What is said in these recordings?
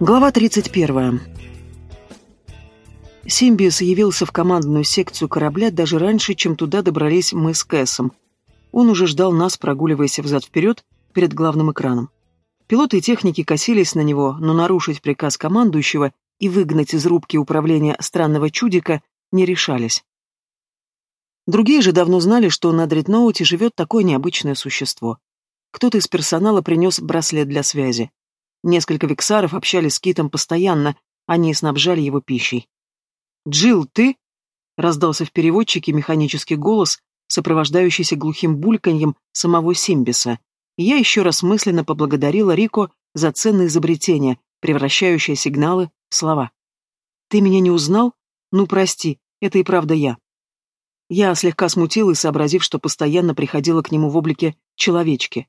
Глава 31. Симбиус явился в командную секцию корабля даже раньше, чем туда добрались мы с Кэссом. Он уже ждал нас, прогуливаясь взад-вперед перед главным экраном. Пилоты и техники косились на него, но нарушить приказ командующего и выгнать из рубки управления странного чудика не решались. Другие же давно знали, что на Дредноуте живет такое необычное существо. Кто-то из персонала принес браслет для связи. Несколько вексаров общались с Китом постоянно, они снабжали его пищей. «Джилл, ты?» — раздался в переводчике механический голос, сопровождающийся глухим бульканьем самого Симбиса. Я еще раз мысленно поблагодарила Рико за ценное изобретение, превращающее сигналы в слова. «Ты меня не узнал? Ну, прости, это и правда я». Я слегка смутилась, сообразив, что постоянно приходила к нему в облике человечки.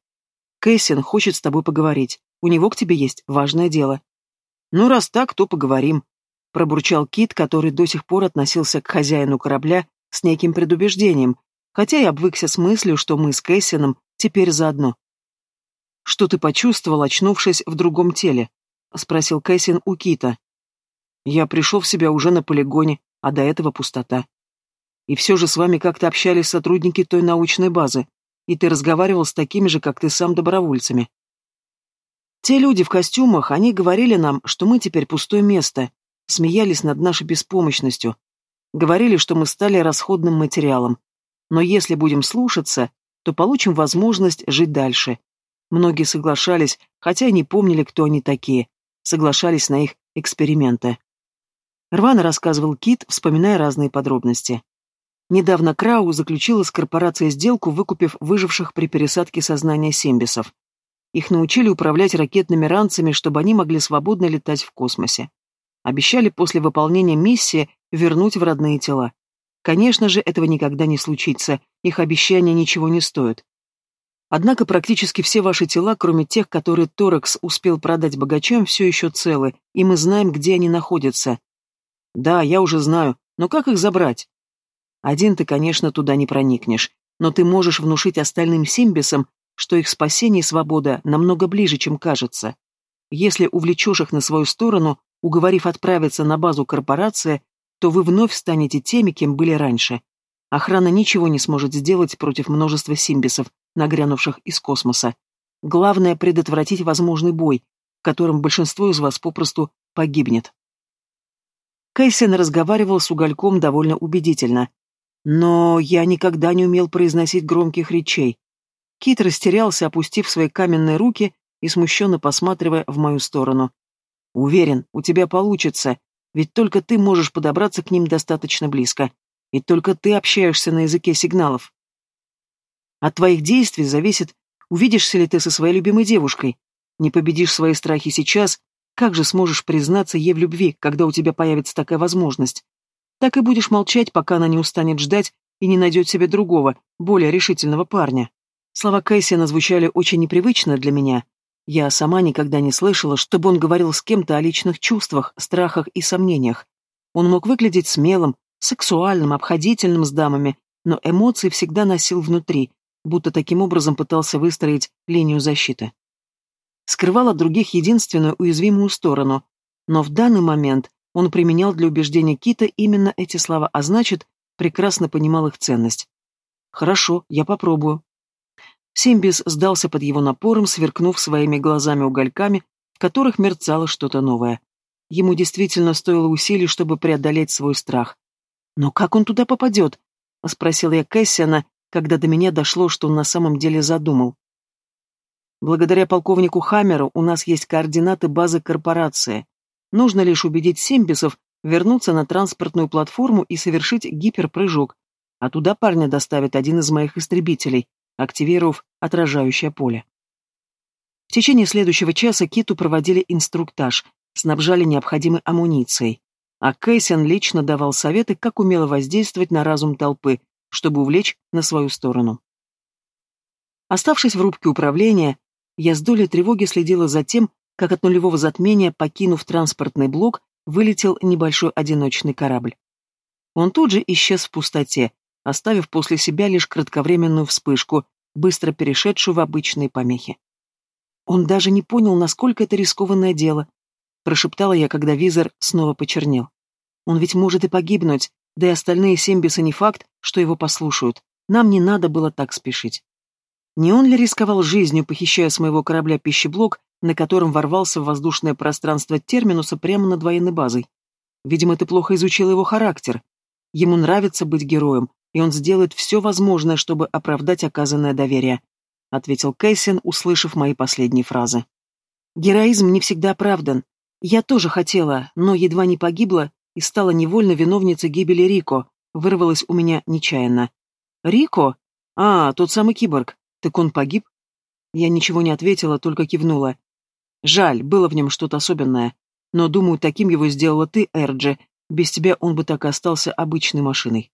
«Кэссин хочет с тобой поговорить. У него к тебе есть важное дело». «Ну, раз так, то поговорим», — пробурчал Кит, который до сих пор относился к хозяину корабля с неким предубеждением, хотя и обвыкся с мыслью, что мы с Кэссином теперь заодно. «Что ты почувствовал, очнувшись в другом теле?» — спросил Кэссин у Кита. «Я пришел в себя уже на полигоне, а до этого пустота. И все же с вами как-то общались сотрудники той научной базы, и ты разговаривал с такими же, как ты сам, добровольцами. Те люди в костюмах, они говорили нам, что мы теперь пустое место, смеялись над нашей беспомощностью, говорили, что мы стали расходным материалом. Но если будем слушаться, то получим возможность жить дальше. Многие соглашались, хотя и не помнили, кто они такие, соглашались на их эксперименты. Рвано рассказывал Кит, вспоминая разные подробности. Недавно Крау заключила с корпорацией сделку, выкупив выживших при пересадке сознания симбисов. Их научили управлять ракетными ранцами, чтобы они могли свободно летать в космосе. Обещали после выполнения миссии вернуть в родные тела. Конечно же, этого никогда не случится, их обещания ничего не стоят. Однако практически все ваши тела, кроме тех, которые Торекс успел продать богачам, все еще целы, и мы знаем, где они находятся. Да, я уже знаю, но как их забрать? Один ты, конечно, туда не проникнешь, но ты можешь внушить остальным симбисам, что их спасение и свобода намного ближе, чем кажется. Если увлечешь их на свою сторону, уговорив отправиться на базу корпорации, то вы вновь станете теми, кем были раньше. Охрана ничего не сможет сделать против множества симбисов, нагрянувших из космоса. Главное — предотвратить возможный бой, в котором большинство из вас попросту погибнет. Кайсен разговаривал с угольком довольно убедительно. Но я никогда не умел произносить громких речей. Кит растерялся, опустив свои каменные руки и смущенно посматривая в мою сторону. «Уверен, у тебя получится, ведь только ты можешь подобраться к ним достаточно близко, и только ты общаешься на языке сигналов. От твоих действий зависит, увидишься ли ты со своей любимой девушкой. Не победишь свои страхи сейчас, как же сможешь признаться ей в любви, когда у тебя появится такая возможность? Так и будешь молчать, пока она не устанет ждать и не найдет себе другого, более решительного парня. Слова Кэссина звучали очень непривычно для меня. Я сама никогда не слышала, чтобы он говорил с кем-то о личных чувствах, страхах и сомнениях. Он мог выглядеть смелым, сексуальным, обходительным с дамами, но эмоции всегда носил внутри, будто таким образом пытался выстроить линию защиты. Скрывал от других единственную уязвимую сторону, но в данный момент он применял для убеждения Кита именно эти слова, а значит, прекрасно понимал их ценность. «Хорошо, я попробую», Симбис сдался под его напором, сверкнув своими глазами-угольками, в которых мерцало что-то новое. Ему действительно стоило усилий, чтобы преодолеть свой страх. «Но как он туда попадет?» — спросил я Кэссиана, когда до меня дошло, что он на самом деле задумал. «Благодаря полковнику Хаммеру у нас есть координаты базы корпорации. Нужно лишь убедить Симбисов вернуться на транспортную платформу и совершить гиперпрыжок, а туда парня доставит один из моих истребителей активировав отражающее поле. В течение следующего часа Киту проводили инструктаж, снабжали необходимой амуницией, а Кэссиан лично давал советы, как умело воздействовать на разум толпы, чтобы увлечь на свою сторону. Оставшись в рубке управления, я с долей тревоги следила за тем, как от нулевого затмения, покинув транспортный блок, вылетел небольшой одиночный корабль. Он тут же исчез в пустоте, оставив после себя лишь кратковременную вспышку, быстро перешедшую в обычные помехи. Он даже не понял, насколько это рискованное дело. прошептала я, когда визор снова почернел. Он ведь может и погибнуть, да и остальные Сембисы не факт, что его послушают. Нам не надо было так спешить. Не он ли рисковал жизнью, похищая с моего корабля пищеблок, на котором ворвался в воздушное пространство терминуса прямо над военной базой? Видимо, ты плохо изучил его характер. Ему нравится быть героем, и он сделает все возможное, чтобы оправдать оказанное доверие», — ответил Кейсин, услышав мои последние фразы. «Героизм не всегда оправдан. Я тоже хотела, но едва не погибла и стала невольно виновницей гибели Рико, вырвалась у меня нечаянно. «Рико? А, тот самый киборг. Так он погиб?» Я ничего не ответила, только кивнула. Жаль, было в нем что-то особенное. Но, думаю, таким его сделала ты, Эрджи. Без тебя он бы так и остался обычной машиной.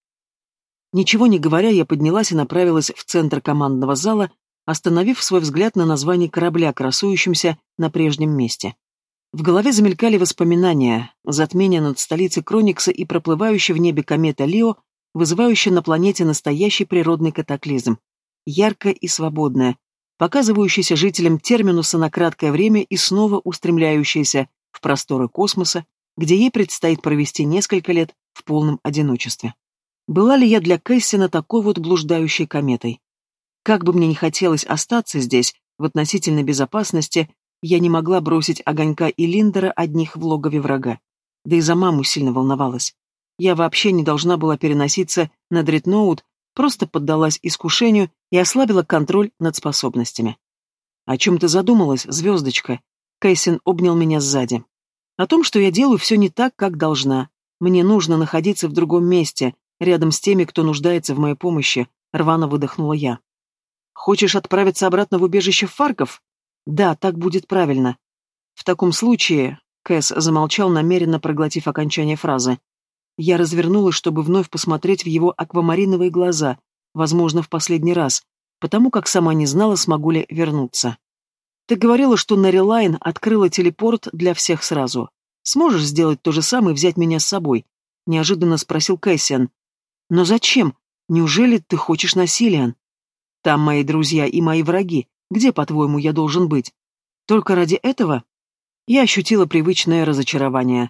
Ничего не говоря, я поднялась и направилась в центр командного зала, остановив свой взгляд на названии корабля, красующемся на прежнем месте. В голове замелькали воспоминания, затмение над столицей Кроникса и проплывающая в небе комета Лио, вызывающая на планете настоящий природный катаклизм. Яркая и свободная, показывающаяся жителям Терминуса на краткое время и снова устремляющаяся в просторы космоса, где ей предстоит провести несколько лет в полном одиночестве. Была ли я для Кэссина такой вот блуждающей кометой? Как бы мне ни хотелось остаться здесь, в относительной безопасности, я не могла бросить Огонька и Линдера одних в логове врага. Да и за маму сильно волновалась. Я вообще не должна была переноситься на дредноут, просто поддалась искушению и ослабила контроль над способностями. «О чем ты задумалась, звездочка?» Кэссин обнял меня сзади. «О том, что я делаю все не так, как должна. Мне нужно находиться в другом месте, рядом с теми, кто нуждается в моей помощи», — рвано выдохнула я. «Хочешь отправиться обратно в убежище Фарков?» Да, так будет правильно. В таком случае, Кэс замолчал, намеренно проглотив окончание фразы. Я развернулась, чтобы вновь посмотреть в его аквамариновые глаза, возможно, в последний раз, потому как сама не знала, смогу ли вернуться. Ты говорила, что Нэрилайн открыла телепорт для всех сразу. Сможешь сделать то же самое и взять меня с собой? Неожиданно спросил Кэссиан. Но зачем? Неужели ты хочешь насилия? Там мои друзья и мои враги, где, по-твоему, я должен быть? Только ради этого? Я ощутила привычное разочарование.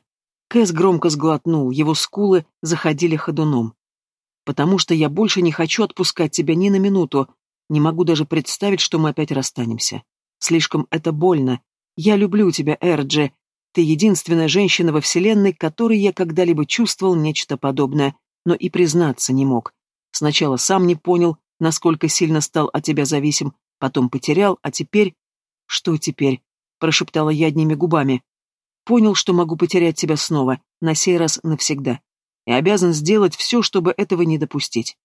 Кэс громко сглотнул, его скулы заходили ходуном. «Потому что я больше не хочу отпускать тебя ни на минуту. Не могу даже представить, что мы опять расстанемся. Слишком это больно. Я люблю тебя, Эрджи. Ты единственная женщина во Вселенной, которой я когда-либо чувствовал нечто подобное, но и признаться не мог. Сначала сам не понял, насколько сильно стал от тебя зависим, потом потерял, а теперь... Что теперь? Прошептала я одними губами. Понял, что могу потерять тебя снова, на сей раз навсегда. И обязан сделать все, чтобы этого не допустить.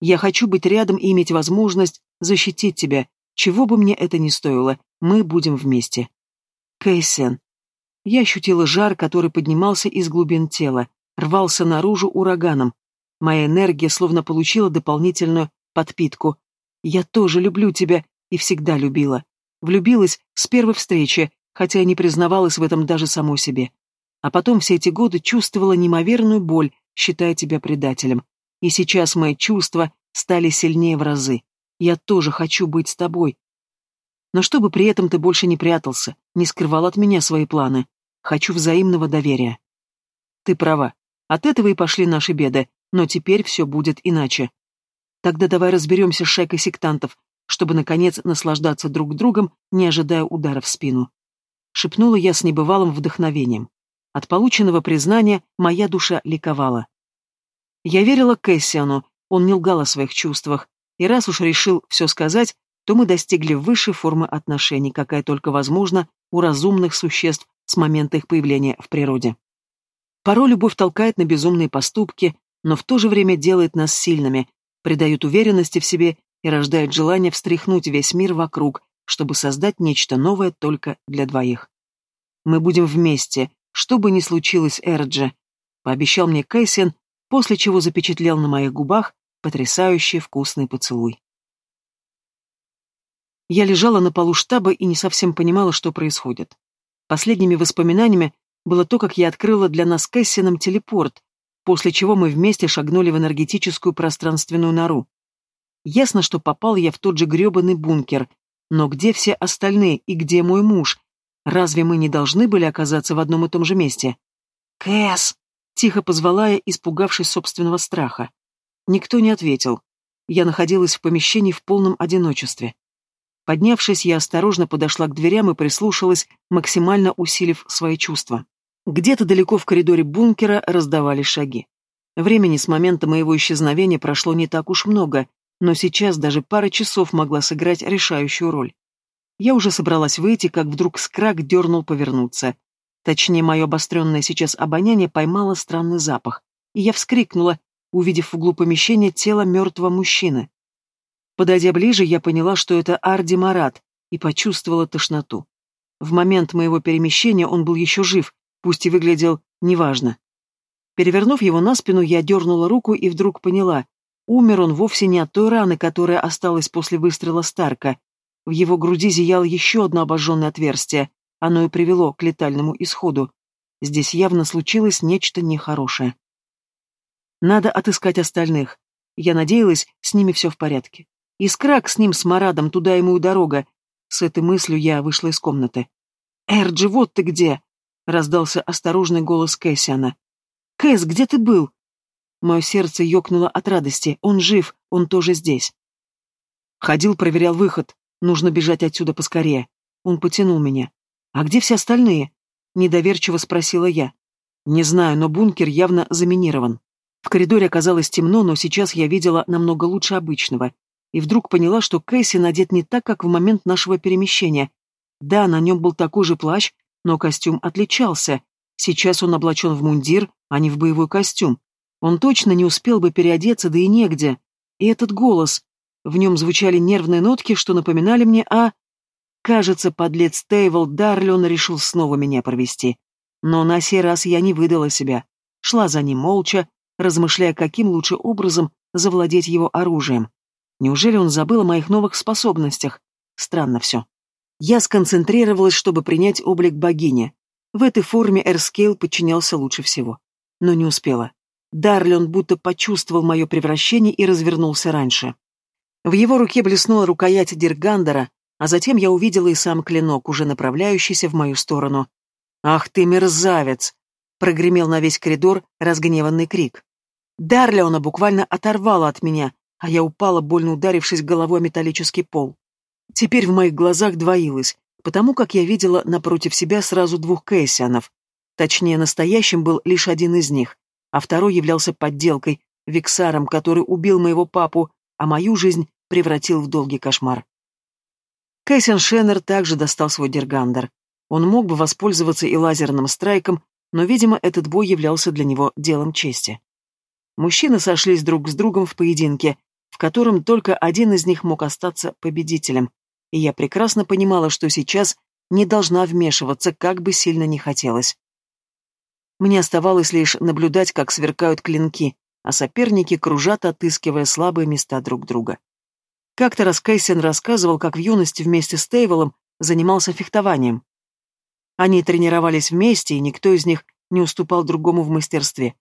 Я хочу быть рядом и иметь возможность защитить тебя, чего бы мне это ни стоило, мы будем вместе. Кейсен. Я ощутила жар, который поднимался из глубин тела, рвался наружу ураганом. Моя энергия словно получила дополнительную подпитку, я тоже люблю тебя и всегда любила. Влюбилась с первой встречи, хотя и не признавалась в этом даже самой себе. А потом все эти годы чувствовала неимоверную боль, считая тебя предателем. И сейчас мои чувства стали сильнее в разы. Я тоже хочу быть с тобой. Но чтобы при этом ты больше не прятался, не скрывал от меня свои планы. Хочу взаимного доверия. Ты права. От этого и пошли наши беды, но теперь все будет иначе. Тогда давай разберемся с шайкой сектантов, чтобы, наконец, наслаждаться друг другом, не ожидая удара в спину. Шепнула я с небывалым вдохновением. От полученного признания моя душа ликовала. Я верила Кэссиану, он не лгал о своих чувствах, и раз уж решил все сказать, то мы достигли высшей формы отношений, какая только возможна у разумных существ с момента их появления в природе. Порой любовь толкает на безумные поступки, но в то же время делает нас сильными, придают уверенности в себе и рождают желание встряхнуть весь мир вокруг, чтобы создать нечто новое только для двоих. «Мы будем вместе, что бы ни случилось, Эрджи», — пообещал мне Кэссиан, после чего запечатлел на моих губах потрясающий вкусный поцелуй. Я лежала на полу штаба и не совсем понимала, что происходит. Последними воспоминаниями было то, как я открыла для нас Кэссианом телепорт, после чего мы вместе шагнули в энергетическую пространственную нору. Ясно, что попал я в тот же грёбаный бункер, но где все остальные и где мой муж? Разве мы не должны были оказаться в одном и том же месте? «Кэс!» — тихо позвала я, испугавшись собственного страха. Никто не ответил. Я находилась в помещении в полном одиночестве. Поднявшись, я осторожно подошла к дверям и прислушалась, максимально усилив свои чувства. Где-то далеко в коридоре бункера раздавались шаги. Времени с момента моего исчезновения прошло не так уж много, но сейчас даже пара часов могла сыграть решающую роль. Я уже собралась выйти, как вдруг скрак дернул повернуться. Точнее, мое обостренное сейчас обоняние поймало странный запах, и я вскрикнула, увидев в углу помещения тело мертвого мужчины. Подойдя ближе, я поняла, что это Арди Марат, и почувствовала тошноту. В момент моего перемещения он был еще жив, пусть и выглядел неважно. Перевернув его на спину, я дернула руку и вдруг поняла, умер он вовсе не от той раны, которая осталась после выстрела Старка. В его груди зияло еще одно обожженное отверстие, оно и привело к летальному исходу. Здесь явно случилось нечто нехорошее. Надо отыскать остальных. Я надеялась, с ними все в порядке. Искрак с ним, с Марадом, туда ему и дорога. С этой мыслью я вышла из комнаты. «Эрджи, вот ты где!» — раздался осторожный голос Кэссиана. «Кэс, где ты был?» Мое сердце ёкнуло от радости. Он жив, он тоже здесь. Ходил, проверял выход. Нужно бежать отсюда поскорее. Он потянул меня. «А где все остальные?» — недоверчиво спросила я. «Не знаю, но бункер явно заминирован». В коридоре оказалось темно, но сейчас я видела намного лучше обычного. И вдруг поняла, что Кэсси надет не так, как в момент нашего перемещения. Да, на нем был такой же плащ, но костюм отличался. Сейчас он облачен в мундир, а не в боевой костюм. Он точно не успел бы переодеться, да и негде. И этот голос. В нем звучали нервные нотки, что напоминали мне о... Кажется, подлец Тейвол Дарлион решил снова меня провести. Но на сей раз я не выдала себя. Шла за ним молча, размышляя, каким лучше образом завладеть его оружием. Неужели он забыл о моих новых способностях? Странно все. Я сконцентрировалась, чтобы принять облик богини. В этой форме Эрскейл подчинялся лучше всего. Но не успела. Дарлион будто почувствовал мое превращение и развернулся раньше. В его руке блеснула рукоять Диргандера, а затем я увидела и сам клинок, уже направляющийся в мою сторону. «Ах ты, мерзавец!» — прогремел на весь коридор разгневанный крик. Дарлеона буквально оторвала от меня, а я упала, больно ударившись головой о металлический пол. Теперь в моих глазах двоилось, потому как я видела напротив себя сразу двух Кэссианов. Точнее, настоящим был лишь один из них, а второй являлся подделкой, Виксаром, который убил моего папу, а мою жизнь превратил в долгий кошмар. Кэссин Шеннер также достал свой дергандер. Он мог бы воспользоваться и лазерным страйком, но, видимо, этот бой являлся для него делом чести. Мужчины сошлись друг с другом в поединке, в котором только один из них мог остаться победителем, и я прекрасно понимала, что сейчас не должна вмешиваться, как бы сильно не хотелось. Мне оставалось лишь наблюдать, как сверкают клинки, а соперники кружат, отыскивая слабые места друг друга. Как-то раз Кэссин рассказывал, как в юности вместе с Тейвелом занимался фехтованием. Они тренировались вместе, и никто из них не уступал другому в мастерстве.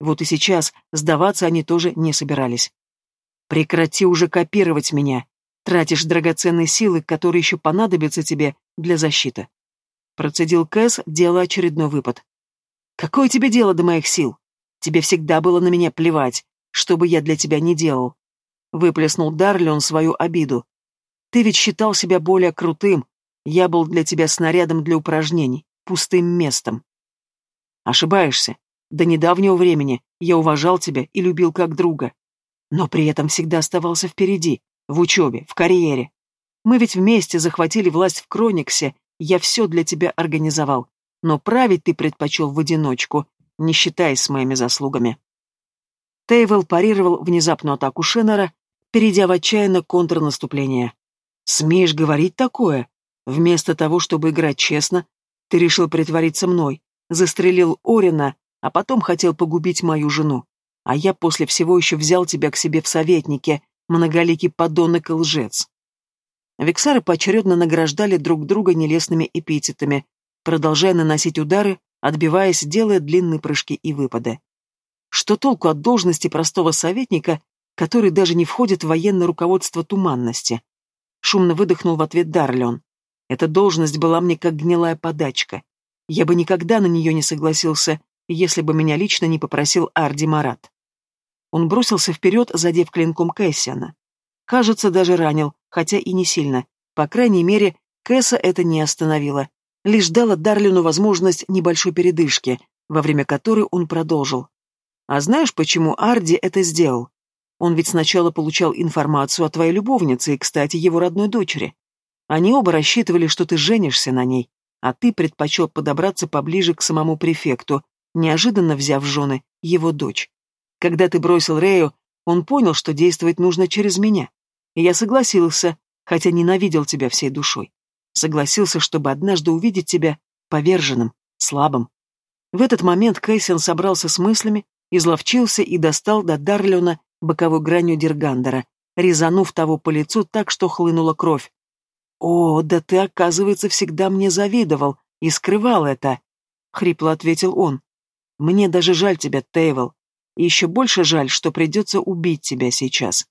Вот и сейчас сдаваться они тоже не собирались. «Прекрати уже копировать меня. Тратишь драгоценные силы, которые еще понадобятся тебе для защиты». Процедил Кэс, делая очередной выпад. «Какое тебе дело до моих сил? Тебе всегда было на меня плевать, что бы я для тебя не делал. Выплеснул Дарлион свою обиду. Ты ведь считал себя более крутым. Я был для тебя снарядом для упражнений, пустым местом. Ошибаешься. До недавнего времени я уважал тебя и любил как друга. Но при этом всегда оставался впереди, в учебе, в карьере. Мы ведь вместе захватили власть в Крониксе, я все для тебя организовал. Но править ты предпочел в одиночку, не считаясь с моими заслугами. Тейвел парировал внезапную атаку Шеннера, перейдя в отчаянное контрнаступление. «Смеешь говорить такое? Вместо того, чтобы играть честно, ты решил притвориться мной, застрелил Орина, а потом хотел погубить мою жену. А я после всего еще взял тебя к себе в советнике, многоликий подонок и лжец». Виксары поочередно награждали друг друга нелестными эпитетами, продолжая наносить удары, отбиваясь, делая длинные прыжки и выпады. Что толку от должности простого советника, который даже не входит в военное руководство туманности. Шумно выдохнул в ответ Дарлион. Эта должность была мне как гнилая подачка. Я бы никогда на нее не согласился, если бы меня лично не попросил Арди Марат. Он бросился вперед, задев клинком Кэссиана. Кажется, даже ранил, хотя и не сильно. По крайней мере, Кэса это не остановило. Лишь дало Дарлину возможность небольшой передышки, во время которой он продолжил. «А знаешь, почему Арди это сделал? Он ведь сначала получал информацию о твоей любовнице и, кстати, его родной дочери. Они оба рассчитывали, что ты женишься на ней, а ты предпочел подобраться поближе к самому префекту, неожиданно взяв в жены его дочь. Когда ты бросил Рею, он понял, что действовать нужно через меня. И я согласился, хотя ненавидел тебя всей душой. Согласился, чтобы однажды увидеть тебя поверженным, слабым. В этот момент Кейсин собрался с мыслями, изловчился и достал до Дарлиона боковой гранью Диргандера, резанув того по лицу так, что хлынула кровь. «О, да ты, оказывается, всегда мне завидовал и скрывал это», — хрипло ответил он. «Мне даже жаль тебя, Тейвел. И еще больше жаль, что придется убить тебя сейчас.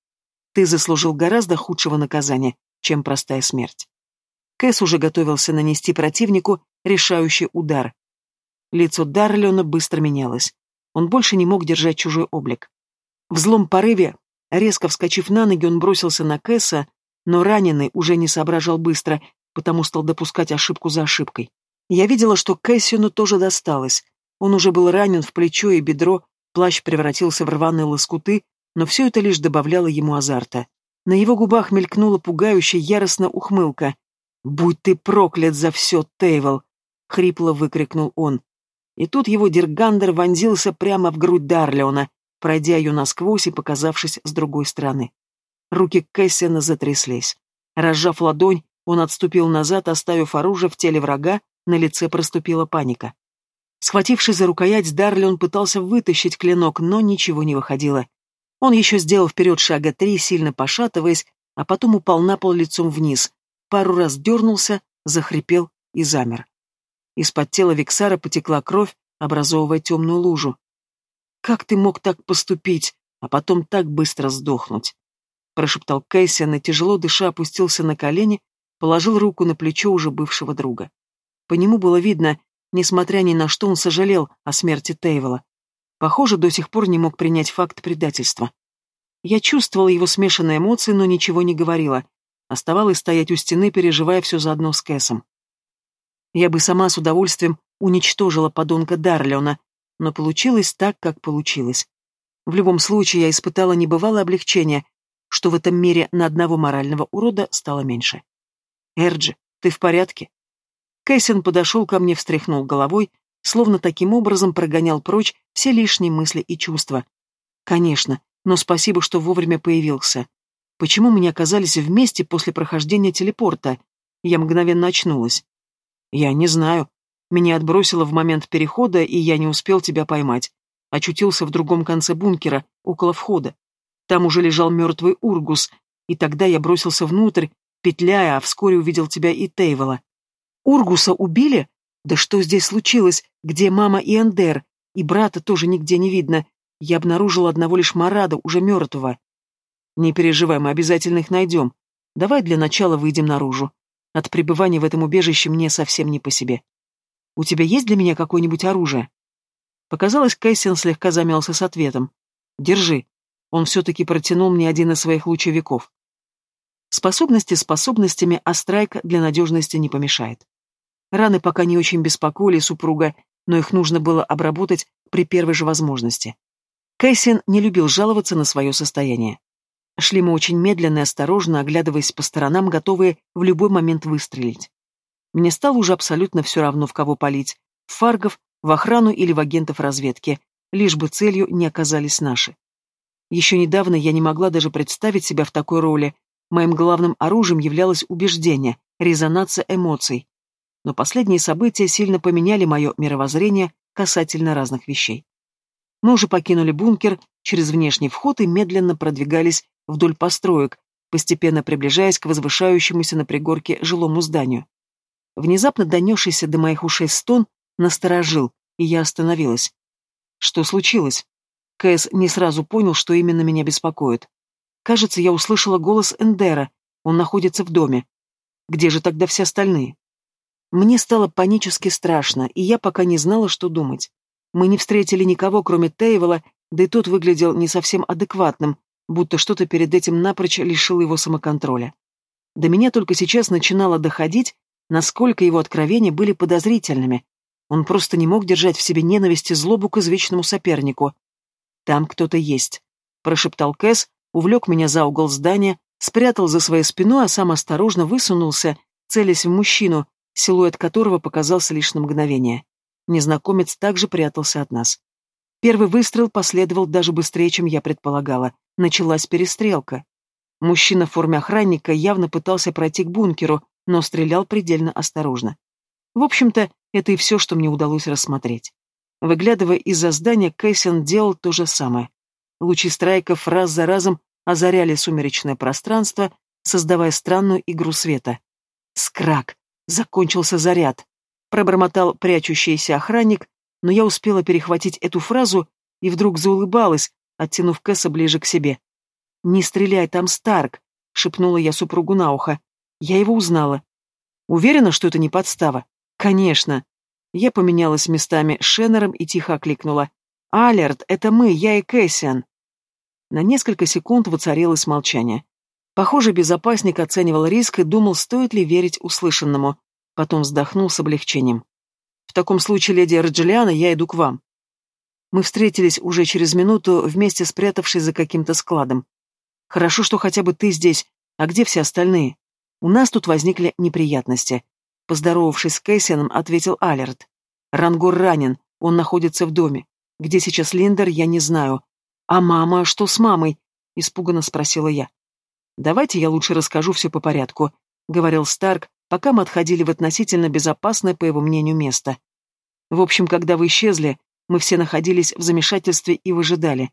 Ты заслужил гораздо худшего наказания, чем простая смерть». Кэс уже готовился нанести противнику решающий удар. Лицо Дарлиона быстро менялось. Он больше не мог держать чужой облик. В злом порыве, резко вскочив на ноги, он бросился на Кэса, но раненый уже не соображал быстро, потому стал допускать ошибку за ошибкой. Я видела, что Кэссиону тоже досталось. Он уже был ранен в плечо и бедро, плащ превратился в рваные лоскуты, но все это лишь добавляло ему азарта. На его губах мелькнула пугающая яростная ухмылка. «Будь ты проклят за все, Тейвел!» — хрипло выкрикнул он. И тут его диргандер вонзился прямо в грудь Дарлеона, пройдя ее насквозь и показавшись с другой стороны. Руки Кэссиана затряслись. Разжав ладонь, он отступил назад, оставив оружие в теле врага, на лице проступила паника. Схватившись за рукоять, Дарлион пытался вытащить клинок, но ничего не выходило. Он еще сделал вперед шага три, сильно пошатываясь, а потом упал на пол лицом вниз, пару раз дернулся, захрипел и замер. Из-под тела Виксара потекла кровь, образовывая темную лужу. «Как ты мог так поступить, а потом так быстро сдохнуть?» прошептал Кэссиан и, тяжело дыша, опустился на колени, положил руку на плечо уже бывшего друга. По нему было видно, несмотря ни на что, он сожалел о смерти Тейвела. Похоже, до сих пор не мог принять факт предательства. Я чувствовала его смешанные эмоции, но ничего не говорила. Оставалось стоять у стены, переживая все заодно с Кэсом. Я бы сама с удовольствием уничтожила подонка Дарлиона, но получилось так, как получилось. В любом случае, я испытала небывалое облегчение, что в этом мире на одного морального урода стало меньше. «Эрджи, ты в порядке?» Кэссин подошел ко мне, встряхнул головой, словно таким образом прогонял прочь все лишние мысли и чувства. «Конечно, но спасибо, что вовремя появился. Почему мы не оказались вместе после прохождения телепорта?» Я мгновенно очнулась. «Я не знаю. Меня отбросило в момент перехода, и я не успел тебя поймать. Очутился в другом конце бункера, около входа. Там уже лежал мертвый Ургус, и тогда я бросился внутрь, петляя, а вскоре увидел тебя и Тейвела. Ургуса убили? Да что здесь случилось? Где мама и Эндер? И брата тоже нигде не видно. Я обнаружил одного лишь Марада, уже мертвого. Не переживай, мы обязательно их найдем. Давай для начала выйдем наружу. От пребывания в этом убежище мне совсем не по себе. У тебя есть для меня какое-нибудь оружие? Показалось, Кэссин слегка замялся с ответом. Держи. Он все-таки протянул мне один из своих лучевиков. Способности способностями, а страйк для надежности не помешает. Раны пока не очень беспокоили супруга, но их нужно было обработать при первой же возможности. Кэссин не любил жаловаться на свое состояние. Шли мы очень медленно и осторожно, оглядываясь по сторонам, готовые в любой момент выстрелить. Мне стало уже абсолютно все равно, в кого палить, в фаргов, в охрану или в агентов разведки, лишь бы целью не оказались наши. Еще недавно я не могла даже представить себя в такой роли. Моим главным оружием являлось убеждение, резонация эмоций. Но последние события сильно поменяли мое мировоззрение касательно разных вещей. Мы уже покинули бункер через внешний вход и медленно продвигались вдоль построек, постепенно приближаясь к возвышающемуся на пригорке жилому зданию. Внезапно донесшийся до моих ушей стон насторожил, и я остановилась. Что случилось? Кэс не сразу понял, что именно меня беспокоит. Кажется, я услышала голос Эндера. Он находится в доме. Где же тогда все остальные? Мне стало панически страшно, и я пока не знала, что думать. Мы не встретили никого, кроме Тейвела, да и тот выглядел не совсем адекватным, будто что-то перед этим напрочь лишило его самоконтроля. До меня только сейчас начинало доходить, насколько его откровения были подозрительными. Он просто не мог держать в себе ненависть и злобу к извечному сопернику. «Там кто-то есть», — прошептал Кэс, увлек меня за угол здания, спрятал за своей спиной, а сам осторожно высунулся, целясь в мужчину, силуэт которого показался лишь на мгновение. Незнакомец также прятался от нас. Первый выстрел последовал даже быстрее, чем я предполагала. Началась перестрелка. Мужчина в форме охранника явно пытался пройти к бункеру, но стрелял предельно осторожно. В общем-то, это и все, что мне удалось рассмотреть. Выглядывая из-за здания, Кэссин делал то же самое. Лучи страйков раз за разом озаряли сумеречное пространство, создавая странную игру света. Скрак! Закончился заряд. Пробормотал прячущийся охранник, но я успела перехватить эту фразу и вдруг заулыбалась, оттянув Кэса ближе к себе. «Не стреляй, там Старк!» — шепнула я супругу на ухо. Я его узнала. Уверена, что это не подстава? Конечно. Я поменялась местами с Шеннером и тихо окликнула. «Алерт, это мы, я и Кэссиан!» На несколько секунд воцарилось молчание. Похоже, безопасник оценивал риск и думал, стоит ли верить услышанному. Потом вздохнул с облегчением. «В таком случае, леди Эрджелиана, я иду к вам». Мы встретились уже через минуту, вместе спрятавшись за каким-то складом. «Хорошо, что хотя бы ты здесь. А где все остальные?» «У нас тут возникли неприятности». Поздоровавшись с Кэссианом, ответил Алерт. «Рангур ранен, он находится в доме. Где сейчас Линдер, я не знаю. А мама, что с мамой?» — испуганно спросила я. «Давайте я лучше расскажу все по порядку», — говорил Старк, пока мы отходили в относительно безопасное, по его мнению, место. В общем, когда вы исчезли, мы все находились в замешательстве и выжидали.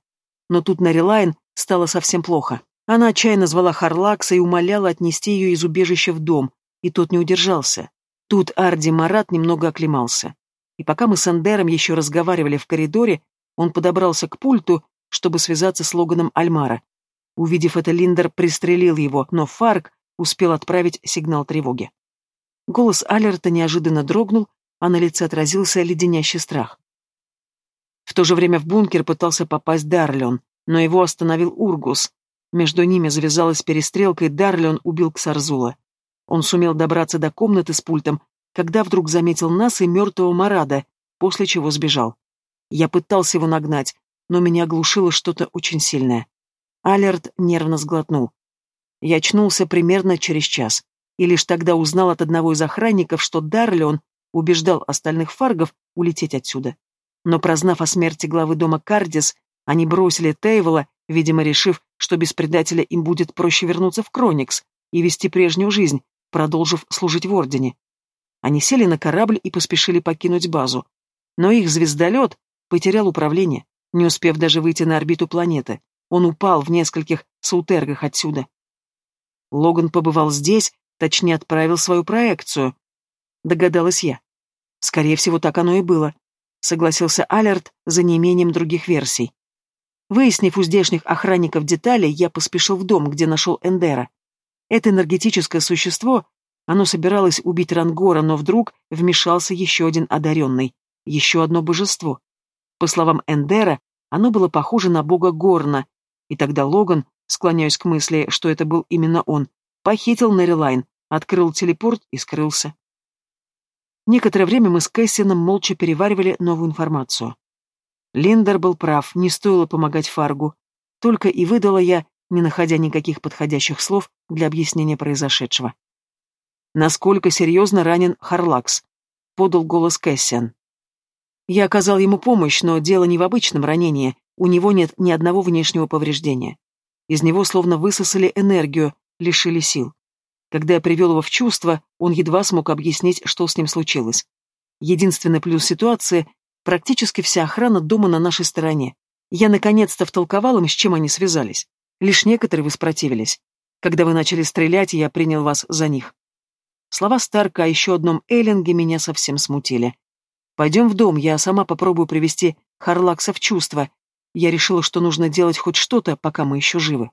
Но тут на Релайн стало совсем плохо. Она отчаянно звала Харлакса и умоляла отнести ее из убежища в дом, и тот не удержался. Тут Арди Марат немного оклемался. И пока мы с Андером еще разговаривали в коридоре, он подобрался к пульту, чтобы связаться с Логаном Альмара. Увидев это, Линдер пристрелил его, но Фарк успел отправить сигнал тревоги. Голос Алерта неожиданно дрогнул, а на лице отразился леденящий страх. В то же время в бункер пытался попасть Дарлион, но его остановил Ургус. Между ними завязалась перестрелка, и Дарлион убил Ксарзула. Он сумел добраться до комнаты с пультом, когда вдруг заметил нас и мертвого Марада, после чего сбежал. Я пытался его нагнать, но меня оглушило что-то очень сильное. Алерт нервно сглотнул. Я очнулся примерно через час, и лишь тогда узнал от одного из охранников, что Дарлион убеждал остальных фаргов улететь отсюда. Но прознав о смерти главы дома Кардис, они бросили Тейвела, видимо, решив, что без предателя им будет проще вернуться в Кроникс и вести прежнюю жизнь, продолжив служить в Ордене. Они сели на корабль и поспешили покинуть базу. Но их звездолет потерял управление, не успев даже выйти на орбиту планеты. Он упал в нескольких саутергах отсюда. Логан побывал здесь, точнее отправил свою проекцию. Догадалась я. Скорее всего, так оно и было. Согласился Алерт за неимением других версий. Выяснив у здешних охранников детали, я поспешил в дом, где нашел Эндера. Это энергетическое существо, оно собиралось убить Рангора, но вдруг вмешался еще один одаренный, еще одно божество. По словам Эндера, оно было похоже на бога Горна, и тогда Логан, склоняясь к мысли, что это был именно он, похитил Нерилайн, открыл телепорт и скрылся. Некоторое время мы с Кэссином молча переваривали новую информацию. Линдер был прав, не стоило помогать Фаргу. Только и выдала я, не находя никаких подходящих слов для объяснения произошедшего. «Насколько серьезно ранен Харлакс?» — подал голос Кэссиан. Я оказал ему помощь, но дело не в обычном ранении, у него нет ни одного внешнего повреждения. Из него словно высосали энергию, лишили сил. Когда я привел его в чувство, он едва смог объяснить, что с ним случилось. Единственный плюс ситуации — практически вся охрана дома на нашей стороне. Я наконец-то втолковал им, с чем они связались. Лишь некоторые воспротивились. Когда вы начали стрелять, я принял вас за них. Слова Старка о еще одном Эллинге меня совсем смутили. Пойдем в дом, я сама попробую привести Харлакса в чувство. Я решила, что нужно делать хоть что-то, пока мы еще живы.